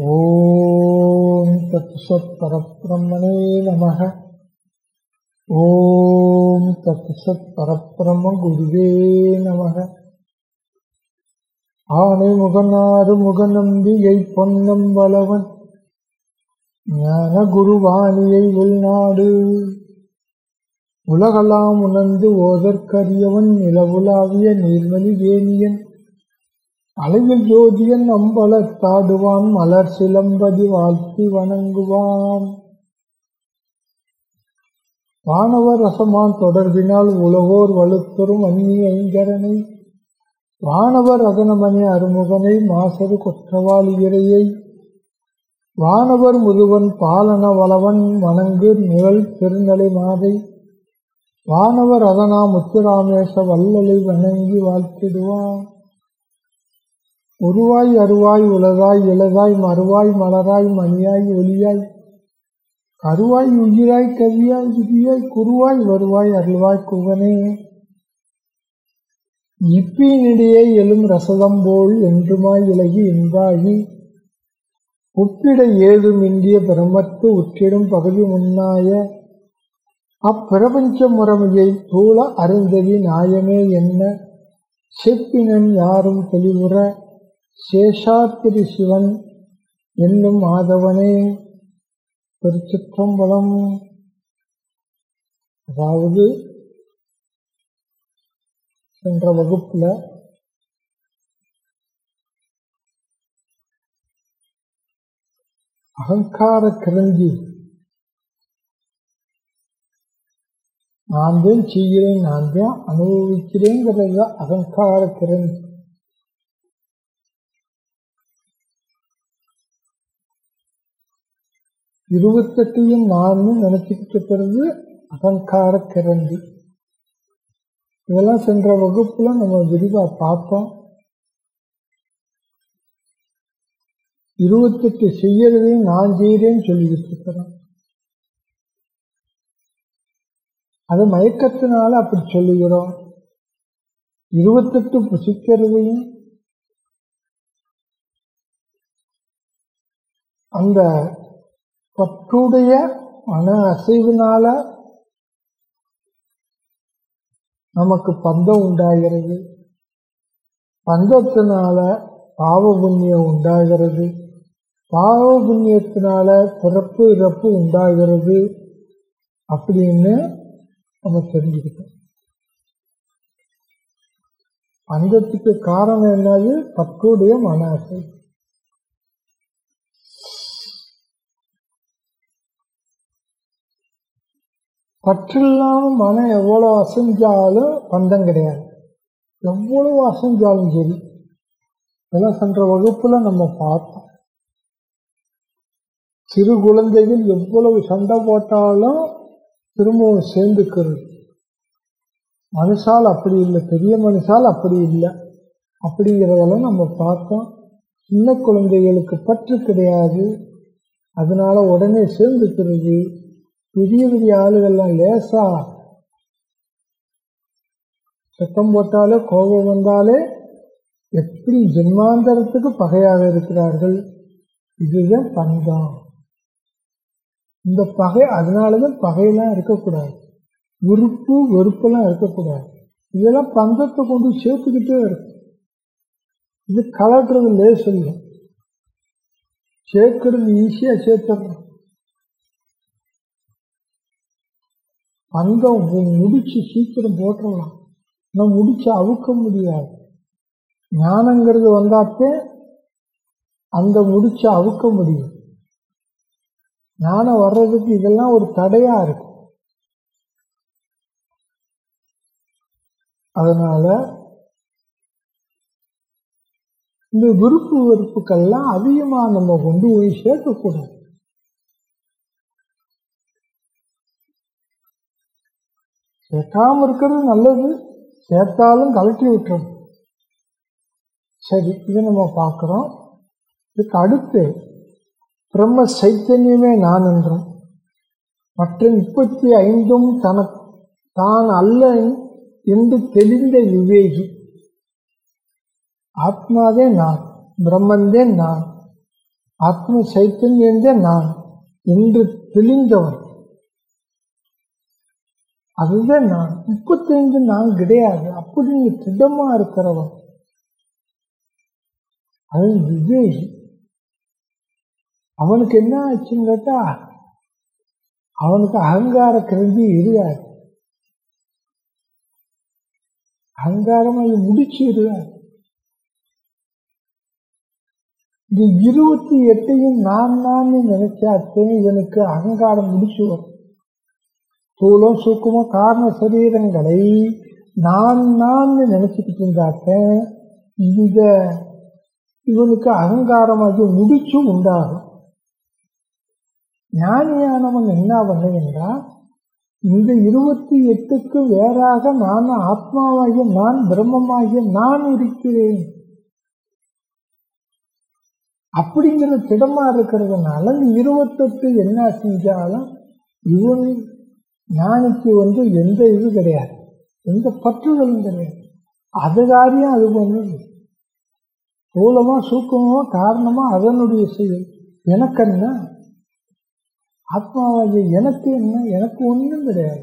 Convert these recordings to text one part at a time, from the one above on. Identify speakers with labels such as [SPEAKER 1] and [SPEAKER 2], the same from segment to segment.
[SPEAKER 1] ஓம் தத்சத் பரப்பிரம்மனே நமக. ஓம் தத்சத் பரப்பிரம்ம குருவே நமக. ஆனை முகநாறு முகநம்பிகை பொன்னம் வளவன். ஞான குருவாணியை உள்நாடு. உலகலாம் உணர்ந்து ஓதற்கரியவன் நிலவுலாவிய நீர்மணி வேணியன் அழகில் ஜோதியன் அம்பலத்தாடுவான் மலர் சிலம்பதி வாழ்த்தி வணங்குவான். வானவர் ரசமான் தொடர்பினால் உலகோர் வலுத்தரும் அந்நிய ஐங்கரனை. வானவர் அகனமணி அருமுகனை மாசரு குற்றவாளி இறையை. வானவர் முதுவன் பாலன வளவன் வணங்கு நிழல் பெருநலை மாதை. வானவர் அதனா முத்துராமேச வல்லலை வணங்கி வாழ்த்திடுவான். உருவாய் அருவாய் உலகாய் இளதாய் மறுவாய் மலராய் மணியாய் ஒளியாய் கருவாய் உயிராய் கவியாய் விதியாய் குருவாய் வருவாய் அருள்வாய் குவனே இப்பினிடையே எழும் ரசதம்போல் என்றுமாய் இலகி இன்பாகி உப்பிட ஏதும் இந்திய பிரமத்து உற்றிடும் பகுதி முன்னாய. அப்பிரபஞ்ச முறைமையை தூள அருந்ததி நாயமே என்ன? செப்பினன் யாரும் தெளிவுற சேஷாத்திரி சிவன் என்னும் மாதவனே திருச்சிற்றம்பலம். அதாவது சென்ற வகுப்புல அகங்கார கிரஞ்சி நான் தான் செய்கிறேன் நான் தான் அனுபவிக்கிறேங்கிறது அகங்கார கிரஞ்சி இருபத்தெட்டையும் நான் நினைச்சுக்கிட்டு இருக்கிறது அகங்கார கிரண்டி இதெல்லாம் சென்ற வகுப்புல நம்ம விரிவா பார்த்தோம். இருபத்தெட்டு செய்யறதையும் நான் செய்கிறேன்னு சொல்லிக்கிட்டு இருக்கிறோம். அது மயக்கத்தினால அப்படி சொல்லுகிறோம். இருபத்தெட்டு புசிக்கிறதையும் அந்த பற்றுடைய மன அசைவினால நமக்கு பந்தம் உண்டாகிறது. பந்தத்தினால பாவ புண்ணியம் உண்டாகிறது. பாவ புண்ணியத்தினால பிறப்பு இறப்பு உண்டாகிறது அப்படின்னு நம்ம தெரிஞ்சுக்கிட்டோம். பந்தத்துக்கு காரணம் என்னது? பற்றுடைய மன அசை பற்றில்லாமல் மனம் எவ்வளோ அசைஞ்சாலும் பந்தம் கிடையாது. எவ்வளவு அசைஞ்சாலும் சரி இதெல்லாம் சென்ற வகுப்புல நம்ம பார்த்தோம். சிறு குழந்தைகள் எவ்வளவு சண்டை போட்டாலும் திரும்பவும் சேர்ந்துக்கிறது. மனுஷால் அப்படி இல்லை பெரிய மனுஷால் அப்படி இல்லை. அப்படிங்கிறதெல்லாம் நம்ம பார்த்தோம். சின்ன குழந்தைகளுக்கு பற்று கிடையாது. அதனால உடனே சேர்ந்துக்கிறது. பெரிய பெரிய ஆளுகள்லாம் லேசா சத்தம் போட்டாலே கோபம் வந்தாலே எப்படி ஜென்மாந்தரத்துக்கு பகையாக இருக்கிறார்கள்? இதுதான் பந்தம் இந்த பகை அதனாலதான் பகையெல்லாம் இருக்கக்கூடாது. விருப்பு வெறுப்பெல்லாம் இருக்கக்கூடாது. இதெல்லாம் பந்தத்தை கொண்டு சேர்த்துக்கிட்டே இருக்கும். இது கலட்டுறது லேஸ் இல்லை. சேர்க்கிறது ஈஸியா சேர்த்துடுறோம் பந்தம் முடிச்சு சீக்கிரம் போட்டுடலாம் நான் முடிச்சு அவுக்க முடியாது. ஞானங்கிறது வந்தாத்தே அந்த முடிச்சு அவுக்க முடியும். ஞானம் வர்றதுக்கு இதெல்லாம் ஒரு தடையா இருக்கு அதனால இந்த விருப்பு வெறுப்புக்கெல்லாம் அதிகமா நம்ம கொண்டு போய் சேர்க்கக்கூடாது. சேர்க்காம இருக்கிறது நல்லது சேர்த்தாலும் கலட்டி விட்டுரும். சரி இதை நம்ம பார்க்குறோம். இதுக்கு அடுத்து பிரம்ம சைத்தன்யமே நான் என்றும். மற்ற முப்பத்தி ஐந்தும் தன தான் அல்ல என்று தெளிந்த விவேகி. ஆத்மாவே நான் பிரம்மந்தே நான் ஆத்ம சைத்தன்யந்தே நான் என்று தெளிந்தவன். அதுதான் நான். முப்பத்தைந்து நான் கிடையாது. அப்படின்னு திடமா இருக்கிறவன். அது விவேகி அவனுக்கு என்ன ஆச்சுன்னு கேட்டா அவனுக்கு அகங்கார கிருந்தி இருக்காது. அகங்காரம் அது முடிச்சு இருக்காது. இந்த இருபத்தி எட்டையும் நான் நான் நினைச்சாத்தே இவனுக்கு அகங்காரம் முடிச்சு வரும். தூளம் சூக்குமோ காரண சரீரங்களை நான் நான் நினைச்சுக்கிட்டு இருந்தாக்க இந்த இவனுக்கு அகங்காரம் முடிச்சும் முடிச்சு உண்டாகும். ஞானியானவன் என்ன பண்ண என்றால் இந்த இருபத்தி எட்டுக்கு வேறாக நான் ஆத்மாவாகிய நான் பிரம்மமாகிய நான் இருக்கிறேன். அப்படிங்கிற திடமா இருக்கிறதுனால இந்த இருபத்தெட்டு என்ன செஞ்சாலும் இவன் ஞானிக்கு வந்து எந்த இது கிடையாது. எந்த பற்றுதலும் கிடையாது. அது காரியம் அது பண்ணுது ஸ்தூலமா சூக்கமோ காரணமா அதனுடைய செயல். எனக்கு என்ன? ஆத்மாவாகிய எனக்கு என்ன? எனக்கு ஒன்றும் கிடையாது.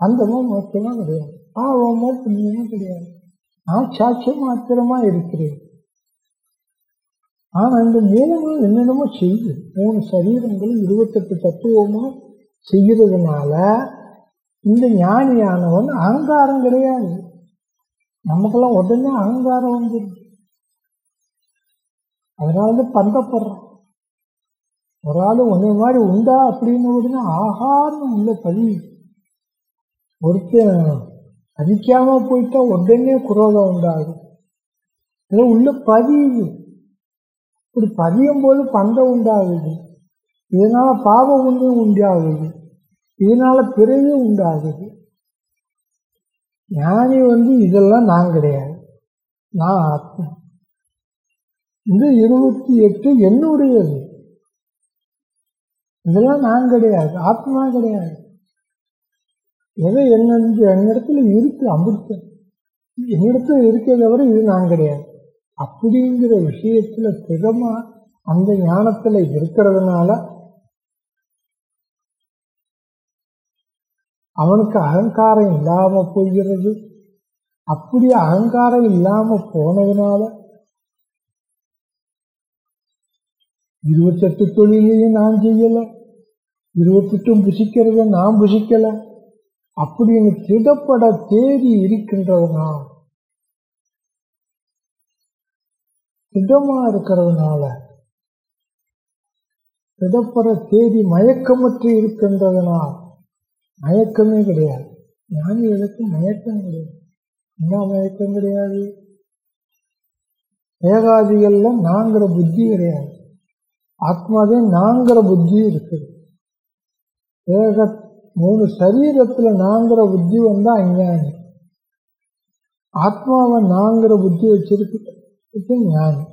[SPEAKER 1] அந்தமோ மோச்சமோ கிடையாது. பாவமோ புண்ணியமோ கிடையாது. நான் சாட்சியம் மாத்திரமா இருக்கிறேன். ஆனா இந்த மூணு என்னென்னமோ செய்யுது மூணு சரீரங்களும் இருபத்தெட்டு தத்துவமும் செய்யறதுனால இந்த ஞானியானவன் அகங்காரம் கிடையாது. நமக்கெல்லாம் உடனே அகங்காரம் வந்துடுது. அதனால வந்து பந்தப்படுறோம். ஒரு ஆள் உன்னை மாதிரி உண்டா அப்படின்னு உடனே ஆகான்னு உள்ள பதி ஒருத்தன் அடிக்காம போயிட்டா உடனே குரோதம் உண்டாகும் இல்லை உள்ள பதியுது. இப்படி பதியும் போது பந்தம் உண்டாகுது. இதனால பாவ ஒன்றும் உண்டாகுது. இதனால பிறகு உண்டாகுது. ஞானி வந்து இதெல்லாம் நான் கிடையாது. நான் ஆத்மா. இந்த இருபத்தி எட்டு என்னுடையது. இதெல்லாம் நான் கிடையாது. ஆத்மா கிடையாது. எதை என்ன என்னிடத்துல இருக்கு அமிர்த என்னிடத்துல இருக்கிறத விட இது நான் கிடையாது. அப்படிங்கிற விஷயத்துல திடமா அந்த ஞானத்துல இருக்கிறதுனால அவனுக்கு அகங்காரம் இல்லாம போகிறது? அப்படி அகங்காரம் இல்லாம போனதுனால? இருபத்தெட்டு தொழிலையும் நான் செய்யல. இருபத்தெட்டும் புசிக்கிறத நான் புசிக்கல. அப்படின்னு திடப்பட தேடி இருக்கின்றவனா? திடமா இருக்கிறதுனால? திடப்பட தேடி மயக்கமற்று இருக்கின்றதுனால் மயக்கமே கிடையாது. ஞானிகளுக்கு மயக்கம் கிடையாது? என்ன மயக்கம் கிடையாது. ஏகாதிகள்ல நாங்கிற புத்தி கிடையாது. ஆத்மாவே நாங்கிற புத்தி இருக்குது. வேக மூணு சரீரத்துல நாங்கிற புத்தி வந்தா அஞ்ஞானி. ஆத்மாவை நாங்கிற புத்தி வச்சிருக்கு ஞானி.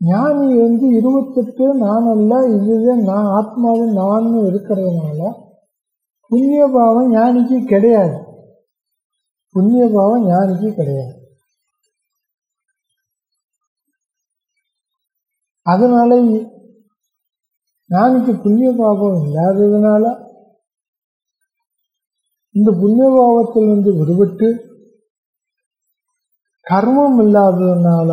[SPEAKER 1] ஞானி வந்து இருபத்தெட்டு நான் அல்ல இதுதான் நான் ஆத்மாவும் நான் இருக்கிறதுனால புண்ணிய பாவம் ஞானிக்கு கிடையாது. புண்ணிய பாவம் ஞானிக்கு கிடையாது. அதனால ஞானிக்கு புண்ணிய பாவம் இல்லாததுனால இந்த புண்ணிய பாவத்திலிருந்து விடுபட்டு கர்மம் இல்லாததுனால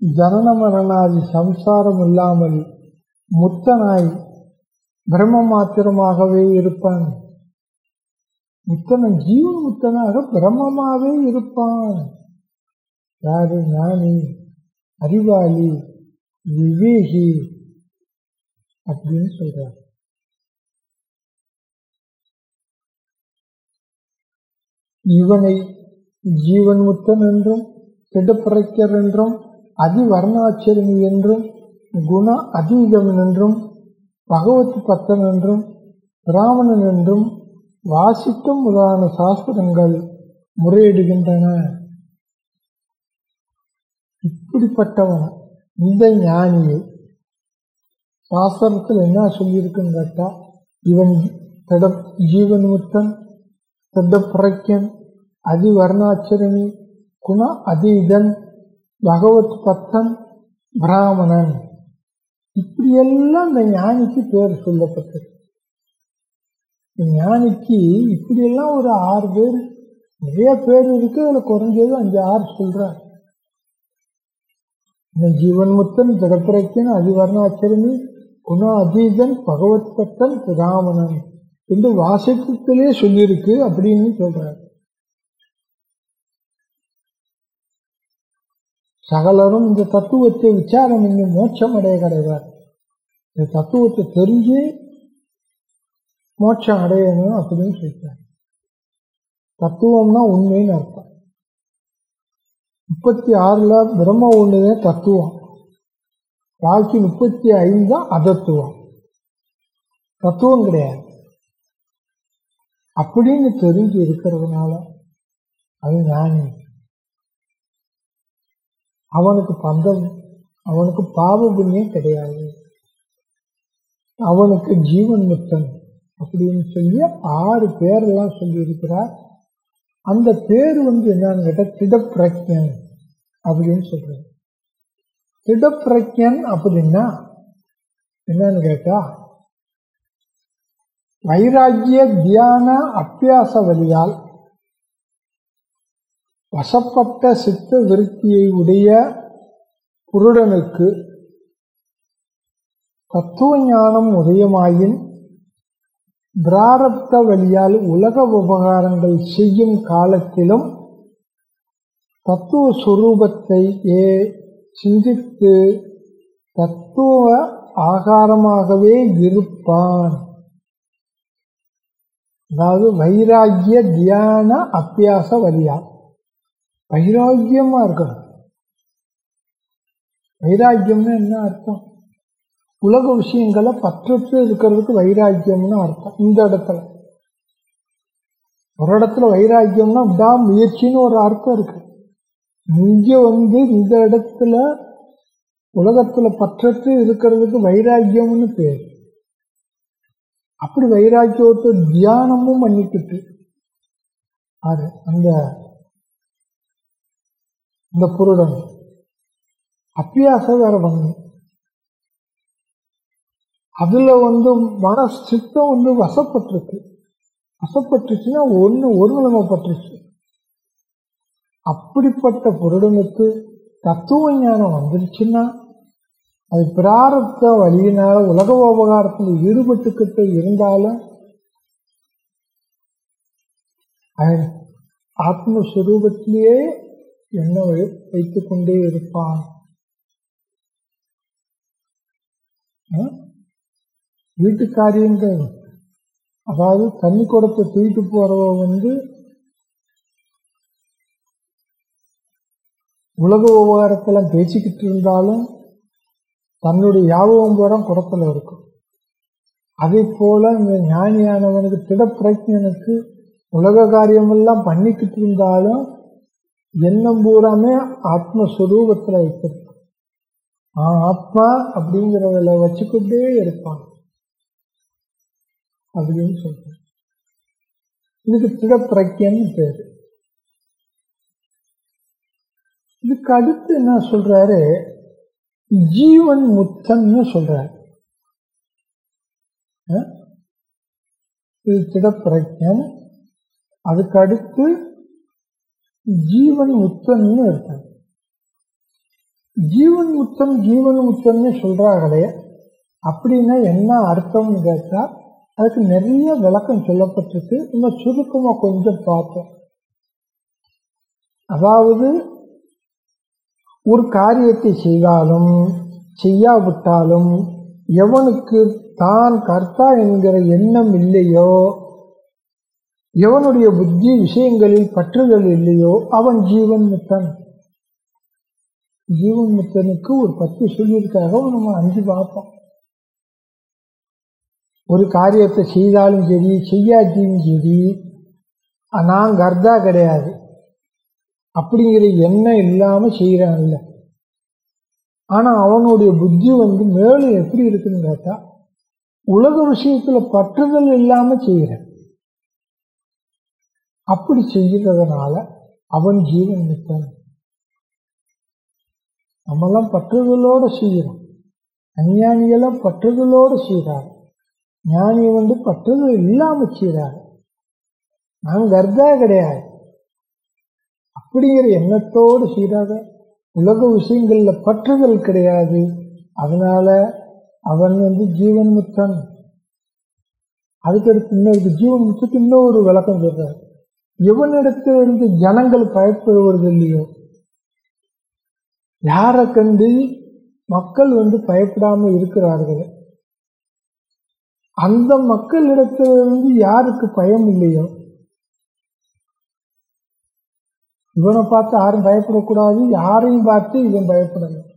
[SPEAKER 1] ஜனன மரணாதி சம்சாரம் இல்லாமல் முத்தனாய் பிரம்ம மாத்திரமாகவே இருப்பான். முத்தனன் ஜீவ முத்தனாக பிரம்மமாவே இருப்பான். யாரு? ஞானி அறிவாளி விவேகி அப்படின்னு சொல்றார். இவனை ஜீவன் முத்தன் என்றும் திடப்பிரைக்கர் என்றும் அதிவர்ணாச்சரணி என்றும் குண அதீதம் என்றும் பகவத் பத்தன் என்றும் பிராமணன் என்றும் வாசிக்கும் முதலான சாஸ்திரங்கள் முறையிடுகின்றன. இப்படிப்பட்டவன் இந்த ஞானியை சாஸ்திரத்தில் என்ன சொல்லியிருக்குன்னு கேட்டால் இவன் திட ஜீவன் முத்தன் அதிவர்ணாச்சரணி குண அதீதன் பகவத் பத்தன் பிராமணன். இப்படியெல்லாம் இந்த ஞானிக்கு பேர் சொல்லப்பட்டது. ஞானிக்கு இப்படியெல்லாம் ஒரு ஆறு பேர் நிறைய பேர் இருக்கு அதில் குறைஞ்சது அஞ்சு ஆறு சொல்றார். இந்த ஜீவன் முத்தன் ஜடப்பிரக்கியன் அதிவர்ணாச்சரணி குண அதீதன் பகவத் பத்தன் பிராமணன். என்று வாசகத்திலே சொல்லியிருக்கு அப்படின்னு சொல்றாரு. சகலரும் இந்த தத்துவத்தை விசாரம் பண்ணி மோட்சம் அடைய கிடையாது இந்த தத்துவத்தை தெரிஞ்சு மோட்சம் அடையணும் அப்படின்னு சொல்லிட்டாங்க தத்துவம்னா உண்மைன்னு அர்த்தம். முப்பத்தி ஆறுல பிரம்ம ஒண்ணுதே தத்துவம். பாக்கி முப்பத்தி ஐந்து தான் அதத்துவம். தத்துவம் கிடையாது. அப்படின்னு தெரிஞ்சு இருக்கிறதுனால அது ஞானி. அவனுக்கு பந்தம் அவனுக்கு பாவ புண்ணியம் கிடையாது. அவனுக்கு ஜீவன் முத்தன் அப்படின்னு சொல்லி ஆறு பேரெல்லாம் சொல்லி இருக்கிறார் அந்த பேர் வந்து என்னன்னு கேட்டால் திடப்பிரக்யன் அப்படின்னு சொல்றாரு. திடப்பிரக்யன் அப்படின்னா என்னன்னு கேட்டா வைராக்கிய தியான அத்தியாச வழியால் வசப்பட்ட சித்த விருத்தியை உடைய புருடனுக்கு தத்துவ ஞானம் உதயமாயின் பிராரப்த வழியால் உலக உபகாரங்கள் செய்யும் காலத்திலும் தத்துவ சுரூபத்தை ஏ சிந்தித்து தத்துவ ஆகாரமாகவே இருப்பான் அதாவது வைராகிய தியான அத்தியாச வழியா. வைராக்கியமா இருக்கணும். வைராக்கியம்னு என்ன அர்த்தம்? உலக விஷயங்களை பற்றற்று இருக்கிறதுக்கு வைராக்கியம்னு அர்த்தம் இந்த இடத்துல. ஒரு இடத்துல வைராக்கியம்னா விடா முயற்சின்னு ஒரு அர்த்தம் இருக்கு. இங்க வந்து இந்த இடத்துல உலகத்துல பற்றற்று இருக்கிறதுக்கு வைராக்கியம்னு பேர். அப்படி வைராக்கியத்தை தியானமும் பண்ணிக்கிட்டு அது அந்த இந்த புருடம். அப்பியாச வேற பண்ணணும். அதுல வந்து மன சித்தம் வந்து வசப்பட்டிருக்கு. வசப்பட்டுச்சுன்னா ஒன்று ஒருநிலைமைப்பட்டுருச்சு அப்படிப்பட்ட புருடனுக்கு தத்துவ ஞானம் வந்துருச்சுன்னா அது பிராரத்த வழியினால உலக உபகாரத்தில் ஈடுபட்டுக்கிட்டு இருந்தாலும் ஆத்மஸ்வரூபத்திலேயே என்ன வைத்து கொண்டே இருப்பான். வீட்டு காரியங்கள் அதாவது தண்ணி குடத்தை தூக்கிட்டு போறவ வந்து உலக விவகாரத்தெல்லாம் பேசிக்கிட்டு இருந்தாலும் தன்னுடைய யாபகம் பூரா குடத்தில் இருக்கும். அதே போல இந்த ஞானியானவனுக்கு திடப்பிரஜனுக்கு உலக காரியமெல்லாம் பண்ணிக்கிட்டு இருந்தாலும் எண்ணம் பூராமே ஆத்மஸ்வரூபத்தில் வைத்திருக்கும். ஆத்மா அப்படிங்கிறதுல வச்சுக்கிட்டே இருப்பான். அப்படின்னு சொல்றேன். இதுக்கு திடப்பிரக்கியன்னு பேரு. இதுக்கு அடுத்து என்ன சொல்றாரு? ஜீவன் முத்தன்னு சொல்றாரு. இது திடப்பிரக்கியம் அதுக்கு அடுத்து ஜீவன் முத்தன்னு இருக்காங்க ஜீவன் முத்தம் ஜீவன் முத்தம்னு சொல்றாங்களே அப்படின்னா என்ன அர்த்தம்னு கேட்டா அதுக்கு நிறைய விளக்கம் சொல்லப்பட்டிருக்கு. நம்ம சுருக்கமா கொஞ்சம் பார்ப்போம். அதாவது ஒரு காரியத்தை செய்தாலும் செய்யாவிட்டாலும் எவனுக்கு தான் கர்த்தா என்கிற எண்ணம் இல்லையோ எவனுடைய புத்தி விஷயங்களில் பற்றுதல் இல்லையோ அவன் ஜீவன் முத்தன். ஜீவன் முத்தனுக்கு ஒரு பத்து சொல்லியிருக்காக நம்ம அஞ்சு பார்ப்போம். ஒரு காரியத்தை செய்தாலும் சரி செய்யாட்டியும் சரி நான் கர்த்தா கிடையாது. அப்படிங்கிற எண்ணம் இல்லாம செய்யறான்ல ஆனா அவனுடைய புத்தி வந்து மேலும் எப்படி இருக்குன்னு கேட்டா உலக விஷயத்துல பற்றுதல் இல்லாம செய்கிறேன் அப்படி செய்கிறதுனால அவன் ஜீவன் மித்தன். நம்மெல்லாம் பற்றுதலோடு செய்கிறோம். அஞ்ஞானியெல்லாம் பற்றுதலோடு செய்கிறார். ஞானி வந்து பற்றுதல் இல்லாமல் செய்கிறார். நான் கர்த்தா கிடையாது. அப்படிங்கிற எண்ணத்தோடு செய்கிறாங்க. உலக விஷயங்கள்ல பற்றுதல் கிடையாது. அதனால அவன் வந்து ஜீவன் முத்தன். அதுக்கடுத்து இன்னொரு ஜீவன் முத்துக்கு இன்னொரு விளக்கம் சொல்றார். எவனிடத்திலிருந்து ஜனங்கள் பயப்படுவது இல்லையோ யாரை கண்டு மக்கள் வந்து பயப்படாம இருக்கிறார்கள்? அந்த மக்களிடத்திலிருந்து யாருக்கு பயம் இல்லையோ? இவனை பார்த்து யாரும் பயப்படக்கூடாது யாரையும் பார்த்து இவன் பயப்படணும்.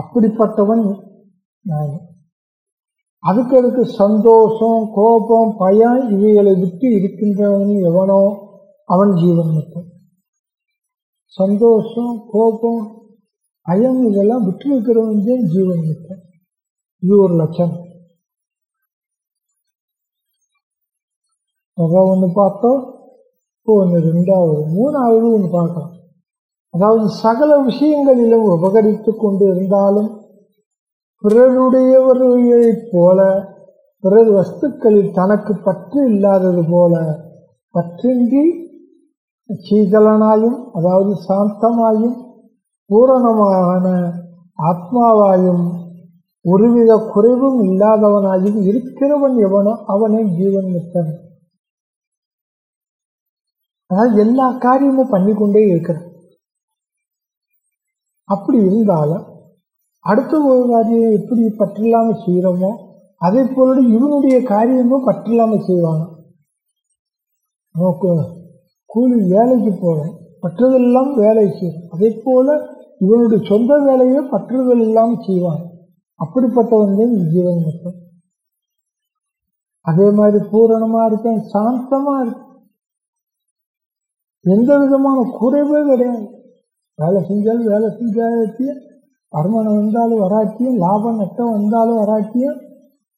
[SPEAKER 1] அப்படிப்பட்டவன் நான். அதுக்கு அதுக்கு சந்தோஷம் கோபம் பயம் இவைகளை விட்டு இருக்கின்றவன் எவனோ அவன் ஜீவன் மட்டும். சந்தோஷம் கோபம் பயம் இதெல்லாம் விட்டு இருக்கிறவன் தான் ஜீவன் மட்டும். இது ஒரு லட்சம் ஒன்று பார்த்தோம். இப்போ ஒன்று ரெண்டாவது மூணாவது ஒன்று பார்க்கலாம். அதாவது சகல விஷயங்களிலும் உபகரித்து கொண்டு இருந்தாலும் பிறருடையவர்களைப் போல பிறர் வஸ்துக்களில் தனக்கு பற்று இல்லாதது போல பற்றின்றி சீதளனாயும் அதாவது சாந்தமாயும் பூரணமான ஆத்மாவாயும் ஒருவித குறைவும் இல்லாதவனாயும் இருக்கிறவன் எவனோ அவனே ஜீவன் முத்தன். அதாவது எல்லா காரியமும் பண்ணிக்கொண்டே இருக்கிறான். அப்படி இருந்தாலும் அடுத்த ஒரு காரியம் எப்படி பற்றில்லாமல் செய்கிறோமோ அதே போல இவனுடைய காரியமும் பற்றில்லாமல் செய்வாங்க. நமக்கு கூலி வேலைக்கு போகிறோம் பற்றுதல் வேலை செய்யும். அதே போல இவனுடைய சொந்த வேலையை பற்றுதல் இல்லாமல் செய்வான் அப்படிப்பட்டவன் தான் ஜீவன் மட்டும். அதே மாதிரி பூரணமாக இருப்பேன் சாந்தமாக இருக்கேன் எந்த விதமான குறைவே கிடையாது. வேலை செஞ்சாலும் வேலை செஞ்சாலும் வருமானம் வந்தாலும் வராட்டியும் லாபம் நட்டம் வந்தாலும் வராட்டியும்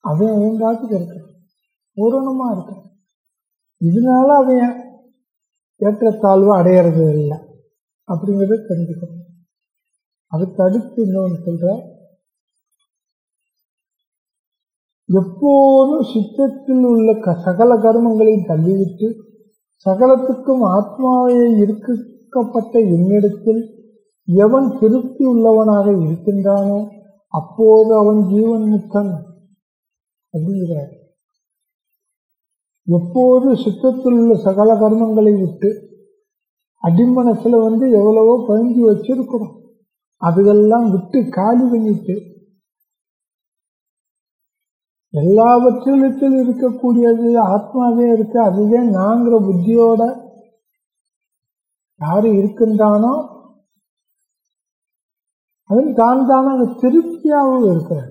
[SPEAKER 1] அவன் அவன் காத்துக்கு இருக்கான் பூரணமாக இருக்கான் இதனால அவன் ஏற்றத்தாழ்வு அடையிறது இல்லை. அப்படிங்கிறத தெரிஞ்சுக்கணும். அதுக்கு அடுத்து இன்னொன்று சொல்ற எப்போதும் சித்தத்தில் உள்ள க சகல கர்மங்களையும் தள்ளிவிட்டு சகலத்துக்கும் ஆத்மாவை இருக்கப்பட்ட என்னிடத்தில் எவன் திருப்தி உள்ளவனாக இருக்கின்றானோ அப்போது அவன் ஜீவன் முக்தன் அப்படிங்கிறார். எப்போது சுத்தத்தில் உள்ள சகல கர்மங்களை விட்டு அடிமனசுல வந்து எவ்வளவோ பதிஞ்சு வச்சிருக்கிறோம் அதுகெல்லாம் விட்டு காலி பண்ணிட்டு எல்லாவற்றிலத்தில் இருக்கக்கூடியது ஆத்மாவே இருக்கு அதுவே நாங்கிற புத்தியோட யாரு இருக்கின்றானோ அவன் தான் தானாக திருப்தியாகவும் இருக்கிறார்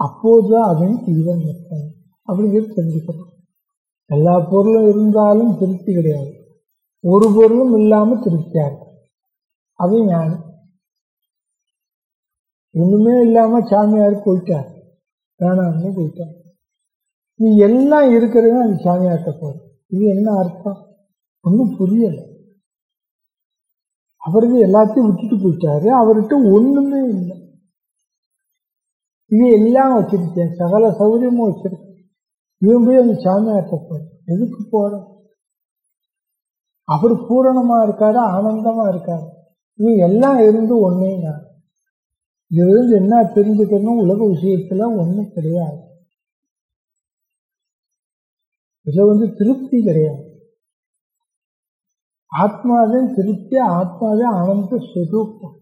[SPEAKER 1] அப்போதுதான் அவன் தீவன் இருக்கான் அப்படிங்கிறது தெரிஞ்சுக்கணும். எல்லா பொருளும் இருந்தாலும் திருப்தி கிடையாது. ஒரு பொருளும் இல்லாமல் திருப்தியா இருக்கும் அது ஞானம் ஒண்ணுமே இல்லாம சாமியார் போயிட்டார். வேணாம்னு போயிட்டார். நீ எல்லாம் இருக்கிறது அந்த சாமியார்கிட்ட போற இது என்ன அர்த்தம்? ஒன்றும் புரியலை. அவருக்கு எல்லாத்தையும் விட்டுட்டு போயிட்டாரு. அவர்கிட்ட ஒண்ணுமே இல்லை. இது எல்லாம் வச்சிருக்கேன். சகல சௌகரியமும் வச்சிருக்கேன். இவன் போய் அந்த சாமியார்கிட்ட போற எதுக்கு போற? அவர் பூரணமா இருக்காரு ஆனந்தமா இருக்காரு. இது எல்லாம் இருந்து ஒன்னே நான். இதுல என்ன தெரிஞ்சுக்கணும்? உலக விஷயத்துல ஒண்ணும் கிடையாது. இதுல வந்து திருப்தி கிடையாது. ஆத்மாவே திருப்தி ஆத்மாவே ஆனந்த ஸ்வரூபம்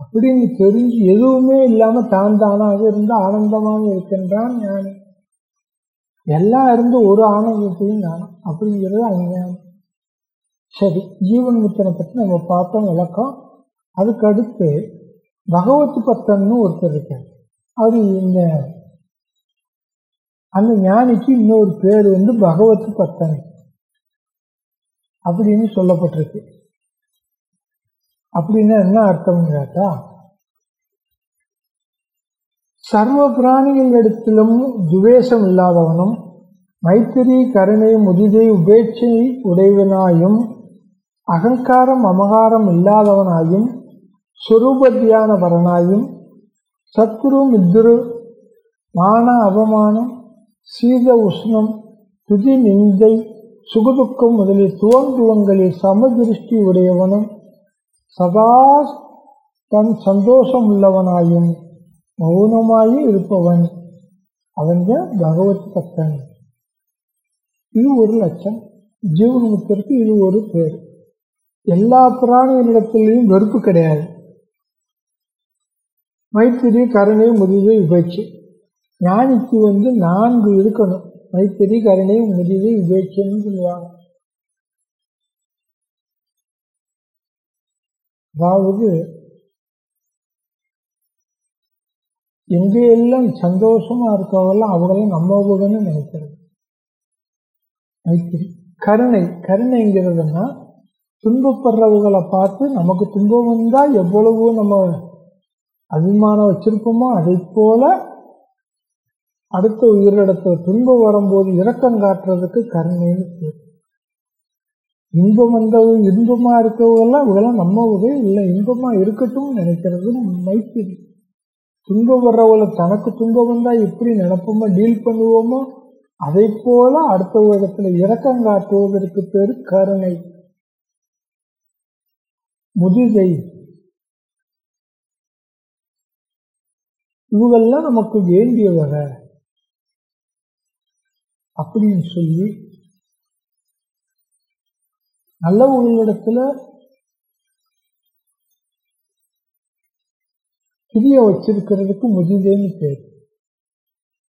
[SPEAKER 1] அப்படின்னு தெரிஞ்சு எதுவுமே இல்லாம தான் தானாக இருந்து ஆனந்தமாக இருக்கின்றான் ஞானி. எல்லாம் இருந்து ஒரு ஆனந்தத்தையும் ஞானம் அப்படிங்கிறது அஞ்ஞானம். சரி ஜீவன் முத்தனை பற்றி நம்ம பார்த்தோம் விளக்கம். அதுக்கடுத்து பகவத் பத்தன்னு ஒருத்தர் இருக்கார். அது இந்த அந்த ஞானிக்கு இன்னொரு பேர் வந்து பகவத் பத்தன். அப்படின்னு சொல்லப்பட்டிருக்கு. அப்படின்னா என்ன அர்த்தம்னு கேட்டா சர்வ பிராணிகளிடத்திலும் துவேஷம் இல்லாதவனும் மைத்திரி கருணை முதிதை உபேட்சை உடையவனாயும் அகங்காரம் அமகாரம் இல்லாதவனாயும் சுரூபத்தியானவரனாயும் சத்ரு மித்ரு மான அவமானம் சீத உஷ்ணம் துதி நிந்தை சுகதுக்கம் முதலில் துவங்குவங்களில் சமதிருஷ்டி உடையவனும் சதா தன் சந்தோஷம் உள்ளவனாயும் மௌனமாயும் இருப்பவன். அவங்க பகவத் பக்தன் இது ஒரு லட்சம். ஜீவன்முத்திற்கு இது ஒரு பேர். எல்லா பிராணிகளிடத்திலையும் வெறுப்பு கிடையாது. மைத்திரி கருணை முதிவை உபேட்சை ஞானிக்கு வந்து நான்கு இருக்கணும். மைத்திரி கருணை முடிவு உபேட்சைன்னு சொல்லுவாங்க அதாவது எங்கெல்லாம் சந்தோஷமா இருக்கவெல்லாம் அவங்களும் நம்மவுகன்னு நினைக்கிறது. மைத்திரி கருணை கருணைங்கிறதுனா துன்பப்படுறவங்களை பார்த்து நமக்கு துன்பம் வந்தால் எவ்வளவோ நம்ம அபிமானம் வச்சிருப்போமோ அதை போல அடுத்த உயிரிடத்துல துன்பம் வரும்போது இரக்கம் காட்டுறதுக்கு கருணைன்னு பேர். இன்பம் வந்தது இன்பமா இருக்கவெல்லாம் இவங்கெல்லாம் நம்ம உதவி இல்லை. இன்பமா இருக்கட்டும் நினைக்கிறது மைத்திரி துன்பம் வர்றவங்களை தனக்கு துன்பம் வந்தா எப்படி நினைப்போமோ டீல் பண்ணுவோமோ அதை போல அடுத்த விதத்துல இரக்கம் காட்டுவதற்கு பேரு கருணை. முதுகை. இவங்கெல்லாம் நமக்கு வேண்டியவக அப்படின்னு சொல்லி நல்லவங்களிடத்துல திரிய வச்சிருக்கிறதுக்கு முதுகைன்னு பேர்.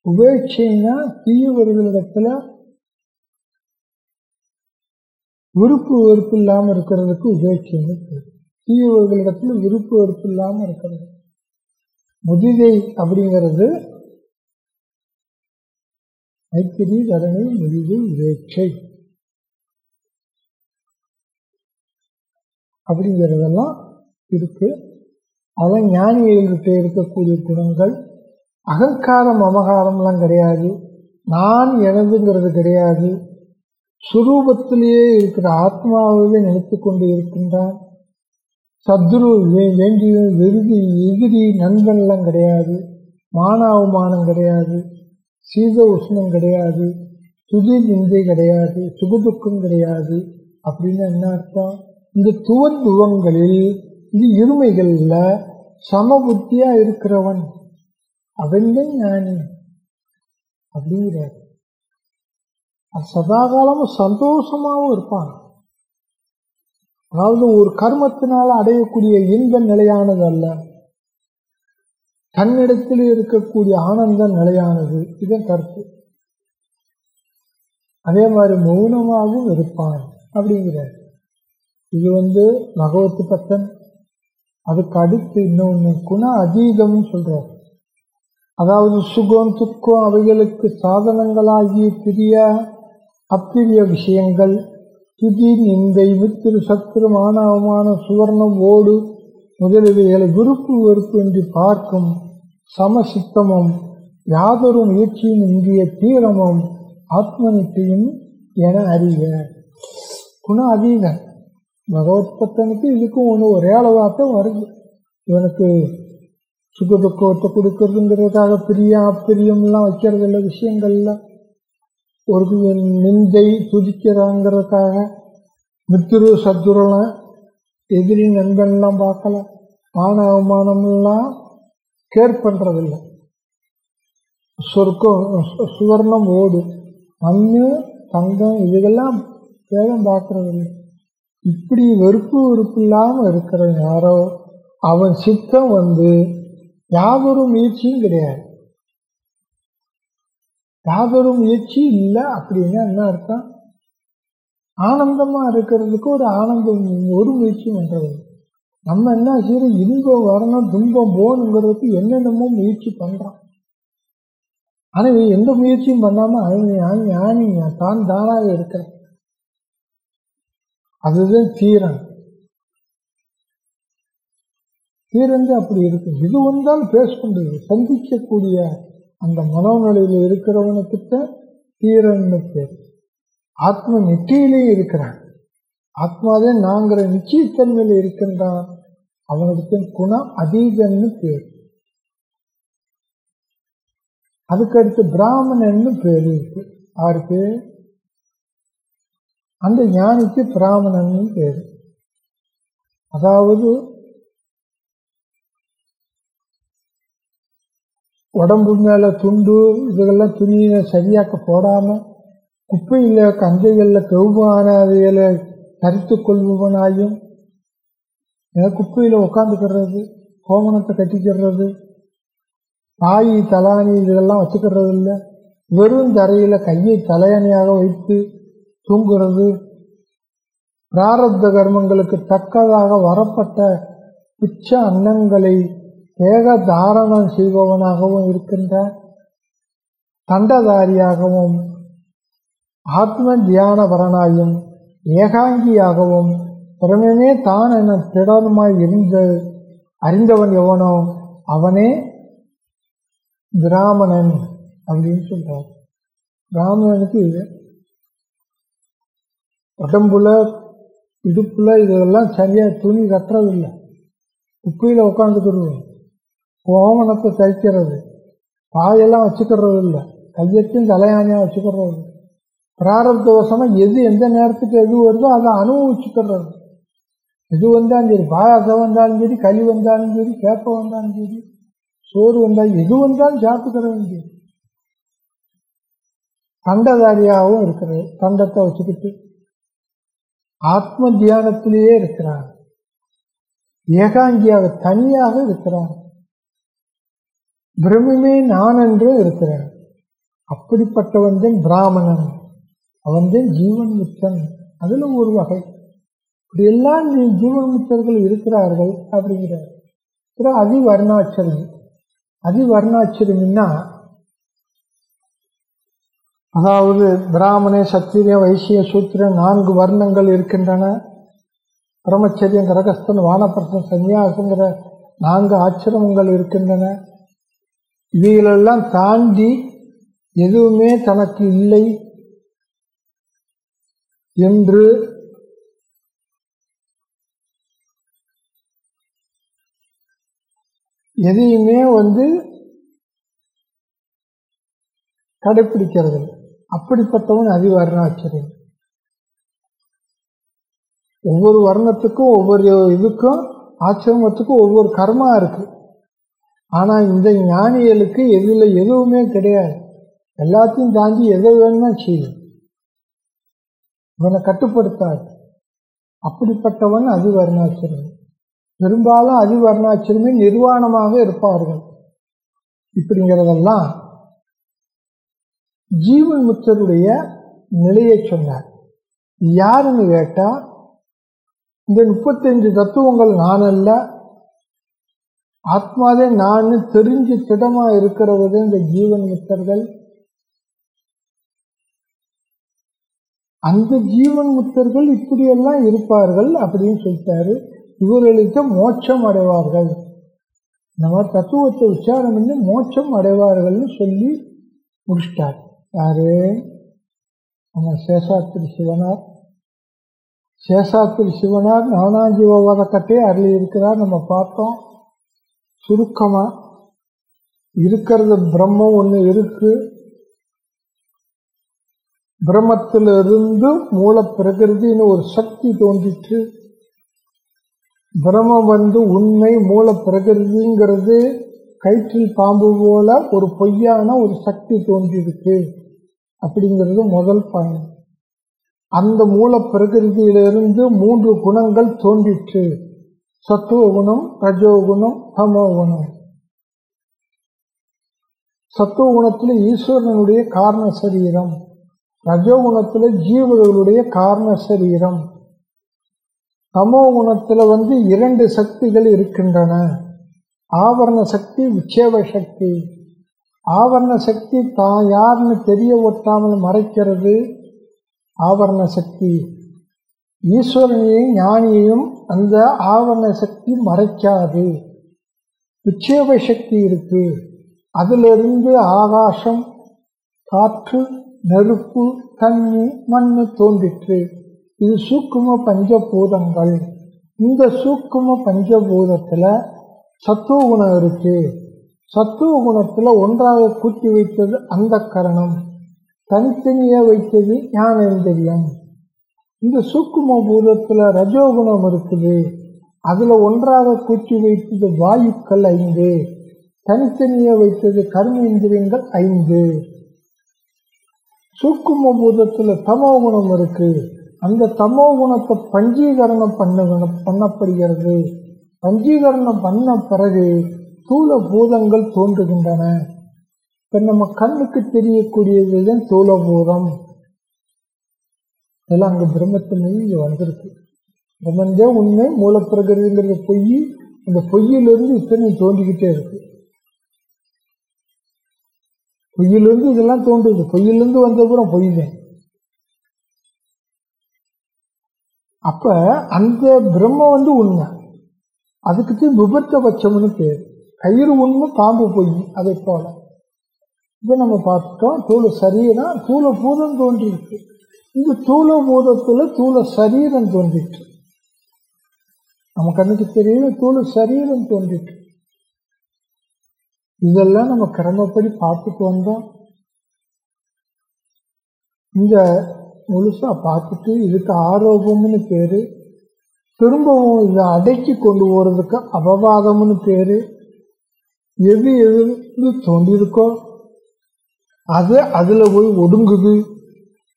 [SPEAKER 1] உபேட்சைனா தீயவர்களிடத்துல விருப்பு வெறுப்பு இல்லாம இருக்கிறதுக்கு உபேட்சைன்னு பேர். தீயவர்களிடத்துல விருப்பு வெறுப்பு இல்லாம இருக்கிறது. முதுதை அப்படிங்கிறது மைத்திரி கருணை முடிவு உபேட்சை அப்படிங்கிறதெல்லாம் இருக்கு. அவன் ஞானிகள்கிட்ட இருக்கக்கூடிய குணங்கள் அகங்காரம் அமகாரம்லாம் கிடையாது. நான் எனதுங்கிறது கிடையாது. சுரூபத்திலேயே இருக்கிற ஆத்மாவே நினைத்து கொண்டு இருக்கின்றான். சத்ரு வேண்டிய விருதி எதிரி நண்பன்லாம் கிடையாது. மானாவமானம் கிடையாது. சீத உஷ்ணம் கிடையாது துதி நிந்தை கிடையாது சுகதுக்கம் கிடையாது அப்படின்னு என்ன அர்த்தம்? இந்த துவத்துவங்களில் இந்த இருமைகள்ல சமபுத்தியா இருக்கிறவன் அவன் ஞானி அப்படிங்கிறார். சதா காலமும் சந்தோஷமாவும் இருப்பான். அதாவது ஒரு கர்மத்தினால் அடையக்கூடிய இன்ப நிலையானது அல்ல தன்னிடத்தில் இருக்கக்கூடிய ஆனந்தம் நிலையானது. இதன் கருத்து. அதே மாதிரி மௌனமாகவும் இருப்பான் அப்படிங்கிறார். இது வந்து பகவத்து பத்தன் அதுக்கு அடுத்து இன்னொன்று குண அதீதம்னு சொல்றார். அதாவது சுகம் துக்கம் அவைகளுக்கு சாதனங்களாகிய பிரிய அப்பிரிய விஷயங்கள். துதி நிந்தை வித்திரு சத்துரு மானவமான சுவர்ணம் ஓடு முதலியவைகளை விருப்பு வெறுப்பு என்று பார்க்கும் சமசித்தமும் யாதொரு முயற்சியும் இந்திய தீரமும் ஆத்மனித்தையும் என அறிக. குண அதீதம் பகவத்பத்தனுக்கு இதுக்கும் ஒன்று ஒரே அளவாக வருது. இவனுக்கு சுக துக்கத்தை கொடுக்கறதுங்கிறதுக்காக பிரியா பிரியம்லாம் வைக்கிறது இல்லை விஷயங்கள்ல ஒரு நிந்தை துதிக்கிறாங்கிறதுக்காக மித்திரு சத்துரெல்லாம் எதிரி நண்பன்லாம் பார்க்கல மான அவமானம்லாம் கேர் பண்ணுறதில்லை சொர்க்கம் சுவர்ணம் ஓடு. மண் தங்கம் இதுகெல்லாம் வேதம் பார்க்கறதில்லை. இப்படி வெறுப்பு வெறுப்பு இல்லாமல் இருக்கிற யாரோ அவன் சித்தம் வந்து யாதொரு முயற்சியும் கிடையாது. யாதொரு முயற்சி இல்லை அப்படின்னா என்ன அர்த்தம்? ஆனந்தமா இருக்கிறதுக்கு ஒரு ஆனந்தம் ஒரு முயற்சியும் பண்றது நம்ம என்ன செய்யறோம்? இன்பம் வரணும் துன்பம் போகணுங்கிறதுக்கு என்னென்னமோ முயற்சி பண்றான் ஆனா எந்த முயற்சியும் பண்ணாம அவன் ஞானி தான் தானாக இருக்கிற அதுதான் தீரன். தீரந்து அப்படி இருக்கு. இது வந்தால் பேசிக்கொண்டது சந்திக்கக்கூடிய அந்த மனோநிலையில் இருக்கிறவனுக்கிட்ட தீரன்னு பேர். ஆத்ம நெற்றியிலே இருக்கிறான். ஆத்மாவே நாங்கிற நிச்சயத்தன்மையில் இருக்கின்றான். அவனுக்கு குணம் அதீதன்னு பேர். அதுக்கடுத்து பிராமணன்னு பேர் இருக்கு. யாருக்கு அந்த ஞானிக்கு பிராமணன்னு பேர். அதாவது உடம்பு மேல துண்டு இதுகெல்லாம் துணியை சரியாக்க போடாம குப்பையில் கஞ்சைகளில் கவுமானவைகளை தரித்து கொள்பவனாயும் ஏதாவது குப்பையில் உட்காந்துக்கிறது கோமணத்தை கட்டிக்கிறது தாய் தலானி இதெல்லாம் வச்சுக்கிறது இல்லை வெறும் தரையில் கையை தலையணையாக வைத்து தூங்குறது பிராரப்த கர்மங்களுக்கு தக்கதாக வரப்பட்ட பிச்ச அன்னங்களை வேக தாரணம் செய்பவனாகவும் இருக்கின்ற தண்டதாரியாகவும் ஆத்ம தியானபரனாயும் ஏகாங்கியாகவும் பிரமே தான் என திடமாய் இருந்து அறிந்தவன் எவனோ அவனே பிராமணன் அப்படின்னு சொல்றார். பிராமணனுக்கு உடம்புல இடுப்புல இதெல்லாம் சரியா துணி கட்டுறதில்லை. குப்பையில் உட்காந்துக்கிறது கோமணத்தை தைக்கிறது பாயெல்லாம் வச்சுக்கிறது இல்லை கையத்தையும் தலையானியாக வச்சுக்கிறது பிராரப்தவசமாக எது எந்த நேரத்துக்கு எது வருதோ அதை அனுபவிச்சுக்கிறது எது வந்தாலும் சரி பாயாசம் வந்தாலும் சரி களி வந்தாலும் சரி கேப்ப வந்தாலும் சரி சோறு வந்தாலும் எது வந்தாலும் சாப்பிட்டுக்கிற வேண்டியது. தண்டதாரியாகவும் இருக்கிறது தண்டத்தை வச்சுக்கிட்டு ஆத்ம தியானத்திலேயே இருக்கிறார். ஏகாங்கியாக தனியாக இருக்கிறார். பிரம்மே நான் என்று இருக்கிறார். அப்படிப்பட்டவன் தான் பிராமணன். அவன்தான் ஜீவன் முத்தன் அதில் ஒரு வகை. இப்படி எல்லாம் நீ ஜீவன் முத்தர்கள் இருக்கிறார்கள் அப்படிங்கிறார். அப்புறம் அதிவர்ணாச்சரம் அதிவர்ணாச்சரம்னா அதாவது பிராமண சத்திரிய வைசிய சூத்திர நான்கு வர்ணங்கள் இருக்கின்றன. பிரம்மச்சரியம் கிரகஸ்தன் வானப்பிரசன் சன்னியாசங்கிற நான்கு ஆச்சிரமங்கள் இருக்கின்றன. இவைகளெல்லாம் தாண்டி எதுவுமே தனக்கு இல்லை. என்று எதையுமே வந்து கடைப்பிடிக்கிறது அப்படிப்பட்டவன் அதிவர்ணாச்சரியம் ஒவ்வொரு வர்ணத்துக்கும் ஒவ்வொரு இதுக்கும் ஆசிரமத்துக்கும் ஒவ்வொரு கர்மா இருக்கு. ஆனா இந்த ஞானிகளுக்கு எதுல எதுவுமே கிடையாது. எல்லாத்தையும் தாண்டி எதை வேணும்னா செய்யும். இவனை கட்டுப்படுத்தாது. அப்படிப்பட்டவன் அதிவர்ணாச்சிரமி பெரும்பாலும் அதிவர்ணாச்சிரமி நிர்வாணமாக இருப்பார்கள். இப்படிங்கிறதெல்லாம் ஜீவன் முத்தருடைய நிலையை சொன்னார். யாருன்னு கேட்டா இந்த முப்பத்தஞ்சு தத்துவங்கள் நான் அல்ல ஆத்மாவே நான் தெரிஞ்சு திடமா இருக்கிறவது இந்த ஜீவன் முத்தர்கள் அந்த ஜீவன் முத்தர்கள் இப்படியெல்லாம் இருப்பார்கள் அப்படின்னு சொல்லிட்டாரு. இவர்களுக்கு மோட்சம் அடைவார்கள். நம்ம தத்துவத்தை உச்சாரம் பண்ணி மோட்சம் அடைவார்கள்னு சொல்லி முடிச்சிட்டார். யாரு? நம்ம சேஷாத்திரி சிவனார். சேஷாத்திரி சிவனார் நவனாஜீவ வதக்கத்தை அருளி இருக்கிறார் நம்ம பார்த்தோம். சுருக்கமாக இருக்கிறது பிரம்மம் ஒன்று இருக்கு. பிரம்மத்திலிருந்து மூல பிரகிருதின்னு ஒரு சக்தி தோன்றிற்று. பிரம்மம் வந்து உண்மை மூல பிரகிருதிங்கிறது கயிற்றில் பாம்பு போல ஒரு பொய்யான ஒரு சக்தி தோன்றியிருக்கு அப்படிங்கிறது முதல் பயன் அந்த மூல பிரகிருதியிலிருந்து மூன்று குணங்கள் தோன்றிற்று. சத்துவ குணம் ரஜோகுணம் தமோ குணம் சத்துவ குணத்தில் ஈஸ்வரனுடைய காரண சரீரம். ரஜோகுணத்தில் ஜீவர்களுடைய காரண சரீரம். தமோ குணத்தில் வந்து இரண்டு சக்திகள் இருக்கின்றன. ஆவரண சக்தி உச்சேப சக்தி. ஆவரண சக்தி தான் யாருன்னு தெரிய ஒட்டாமல் மறைக்கிறது. ஆவரண சக்தி. ஈஸ்வரனையும் ஞானியையும் அந்த ஆவரண சக்தி மறைக்காது. உச்சேப சக்தி இருக்கு. அதிலிருந்து ஆகாசம் காற்று நெருப்பு தண்ணி மண் தோன்றிற்று. இது சூக்கும பஞ்சபூதங்கள். இந்த சூக்கும பஞ்சபூதத்தில் சத்துவ குணம் இருக்கு. சத்துவ குணத்தில் ஒன்றாக கூட்டி வைத்தது அந்த கரணம். தனித்தனியாக வைத்தது ஞானேந்திரியம். இந்த சூக்கும பூதத்தில் ரஜோகுணம் இருக்குது. அதில் ஒன்றாக கூட்டி வைத்தது வாயுக்கள் ஐந்து. தனித்தனியாக வைத்தது கர்மேந்திரியங்கள் ஐந்து. சூக்கும பூதத்துல தமோ குணம் இருக்கு. அந்த தமோ குணத்தை பஞ்சீகரணம் பண்ண பண்ணப்படுகிறது. பஞ்சீகரணம் பண்ண பிறகு தூல பூதங்கள் தோன்றுகின்றன. இப்ப நம்ம கண்ணுக்கு தெரியக்கூடியதுதான் தூலபூதம் இதெல்லாம் அங்க பிரம்மத்திலேயே இங்கே வந்திருக்கு. பிரம்மந்தே உண்மை மூலப்பிரகிருதிங்கிறது பொய் அந்த பொய்யிலிருந்து இத்தனை தோன்றிக்கிட்டே இருக்கு. பொய்யிலிருந்து இதெல்லாம் தோன்றுது. பொய்யிலிருந்து வந்தப்புறம் பொய் தான் அப்ப அந்த பிரம்ம வந்து உண்மை. அதுக்கு விபத்த பட்சம்னு பேர். கயிறு உண்மை பாம்பு பொய் அதை போல. இதை நம்ம பார்த்துட்டோம் தூள சரீரம் தூள பூதம் தோன்றிருக்கு இந்த தூள பூதத்துல தூள சரீரம் தோன்றிட்டு நம்ம கண்ணுக்கு தெரியும் தூள சரீரம் தோன்றிட்டு இதெல்லாம் நம்ம கிரமப்படி பார்த்துட்டு வந்தோம் இந்த முழுசா பார்த்துட்டு இதுக்கு ஆரோபம்னு பேரு திரும்பவும் இதை அடக்கி கொண்டு போறதுக்கு அபவாதம்னு பேரு எது எது தோண்டியிருக்கோ அது அதுல போய் ஒடுங்குது.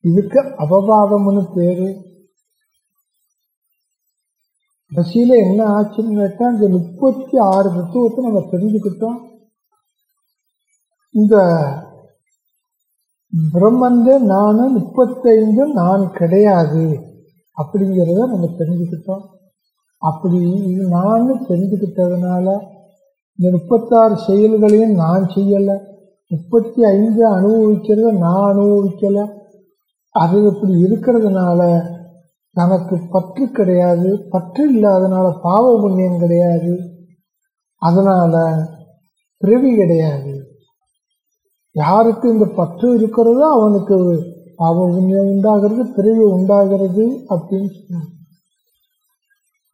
[SPEAKER 1] இதுக்கு அபவாதம்னு பேரு. கடைசியில என்ன ஆச்சுன்னு கேட்டா இந்த முப்பத்தி ஆறு தத்துவத்தை நம்ம தெரிஞ்சுக்கிட்டோம். இந்த பிரம்மந்தே நானும் முப்பத்தைந்து நான் கிடையாது. அப்படிங்கிறத நம்ம தெரிஞ்சுக்கிட்டோம். அப்படி இது நான் தெரிஞ்சுக்கிட்டதுனால இந்த முப்பத்தாறு செயல்களையும் நான் செய்யலை. முப்பத்தி ஐந்து அனுபவிக்கிறத நான் அனுபவிக்கலை. அது இப்படி இருக்கிறதுனால தனக்கு பற்று கிடையாது. பற்று இல்லாதனால பாவ புண்ணியம் கிடையாது. அதனால் பிறவி கிடையாது. யாருக்கு இந்த பற்று இருக்கிறதோ அவனுக்கு அவன் உண்டாகிறது பிரிவு உண்டாகிறது அப்படின்னு சொன்னாங்க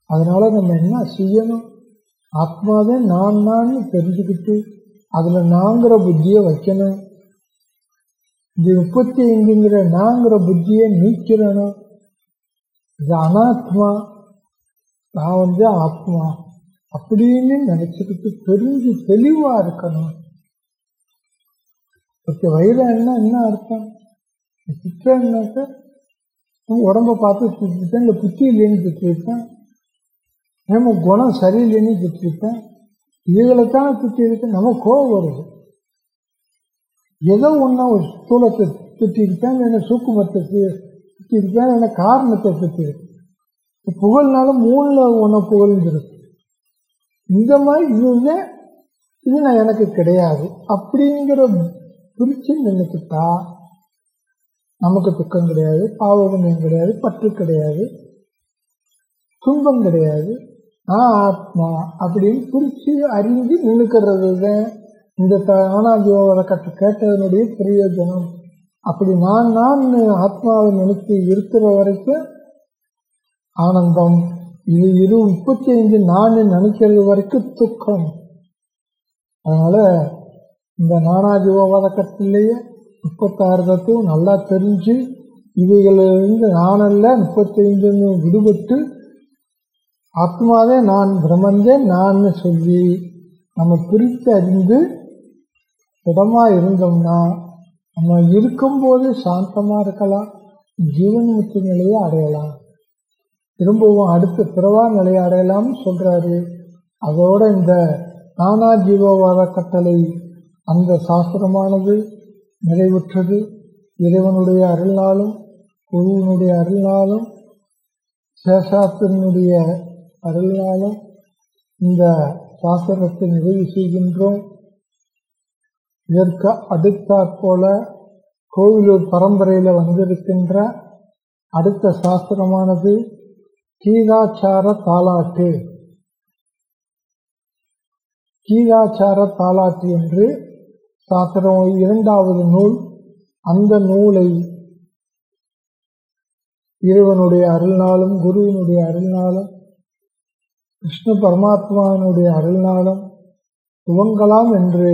[SPEAKER 1] அதனால நம்ம என்ன செய்யணும்? ஆத்மாவே நான் நான் தெரிஞ்சுக்கிட்டு அதுல நாங்கிற புத்தியை வைக்கணும். இந்த முப்பத்தி ஐந்துங்கிற நாங்கிற புத்தியை நீக்கிறணும். இது அனாத்மா. நான் வந்து ஆத்மா அப்படின்னு நினைச்சுக்கிட்டு தெரிஞ்சு தெளிவா இருக்கணும். ஓகே வைரம் என்ன என்ன அர்த்தம்? திட்டம்னாக்க உடம்ப பார்த்து திட்டிருப்பேன் இல்லை புத்தி இல்லைன்னு திட்டிருப்பேன் நம்ம குணம் சரியில்லைன்னு திட்டிருப்பேன் இதுகளை தானே இருக்கு? நம்ம கோவம் வருது. ஏதோ ஒன்றா ஒரு ஸ்தூலத்தை திட்டிருப்பேன் இல்லைன்னா சூக்குமத்தை திட்டிருப்பேன் இல்லைன்னா காரணத்தை திட்டிருப்பேன் புகழ்னால மூணில் ஒன்று புகழ்ந்துருக்கு. இந்த மாதிரி இதுதான் இது நான் எனக்கு கிடையாது. அப்படிங்கிற பிரித்து நின்றுக்கிட்டா நமக்கு துக்கம் கிடையாது பாவபுண்ணியம் கிடையாது பற்று கிடையாது துன்பம் கிடையாது. நான் ஆத்மா அப்படின்னு பிரித்து அறிஞ்சு நின்றுக்கிறது தான் இந்த ஆனாஜீவோட வழக்கத்தை கேட்டதனுடைய பிரயோஜனம். அப்படி நான் நான் ஆத்மாவை நினைத்து இருக்கிற வரைக்கும் ஆனந்தம். இது இரு முப்பத்தி ஐந்து நான் நினைக்கிறது வரைக்கும் துக்கம். அதனால இந்த நானாஜீவவாத கட்டிலேயே முப்பத்தாறு தத்துவம் நல்லா தெரிஞ்சு இவைகளிலிருந்து நானல்ல முப்பத்தைந்துன்னு விடுபட்டு ஆத்மாவே நான் பிரம்மந்தே நான் சொல்லி நம்ம பிரித்து அறிந்து இடமா இருந்தோம்னா நம்ம இருக்கும்போது சாந்தமாக இருக்கலாம் ஜீவன் முக்தி நிலையை அடையலாம். திரும்பவும் அடுத்த பிறவா நிலையை அடையலாம்னு சொல்கிறாரு அதோட இந்த நானா ஜீவவாத கட்டளை அந்த சாஸ்திரமானது நிறைவுற்றது. இறைவனுடைய அருள்நாளும் குருவினுடைய அருள்நாளும் சேஷாத்தினுடைய அருள்நாளும் இந்த சாஸ்திரத்தை நிறைவு செய்கின்றோம். இதற்கு அடுத்தாற்போல கோவிலூர் பரம்பரையில் வந்திருக்கின்ற அடுத்த சாஸ்திரமானது கீதாச்சார தாலாட்டு. கீதாச்சார தாலாட்டு என்று சாஸ்திரம் இரண்டாவது நூல் அந்த நூலை இறைவனுடைய அருள்நாளும் குருவினுடைய அருள்நாளும் கிருஷ்ண பரமாத்மாவினுடைய அருள்நாளும் துவங்கலாம் என்று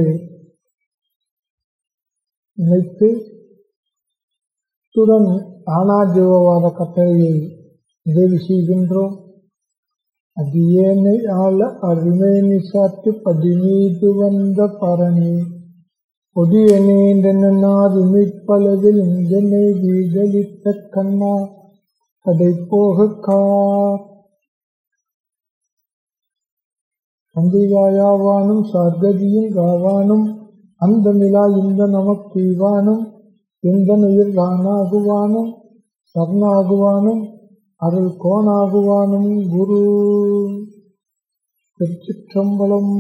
[SPEAKER 1] நினைத்து இத்துடன் ஆனாஜீவவாத கட்டளையை நிறைவு செய்கின்றோம். அது ஆள அருமை சாட்டு பதிமீது வந்த பரணி. பொடியனேண்டனார் இமைப்பளவில் இங்கனை வீடளித்த கண்ணா அதை போக கார் தந்தையாயாவானும் சார்கதியும் காவானும் அந்த நிலா இந்த நமக்கீவானும் இந்த உயிர் தானாகுவானும் சர்ணாகுவானும் அருள் கோணாகுவானும் குரு. திருச்சிற்றம்பலம்.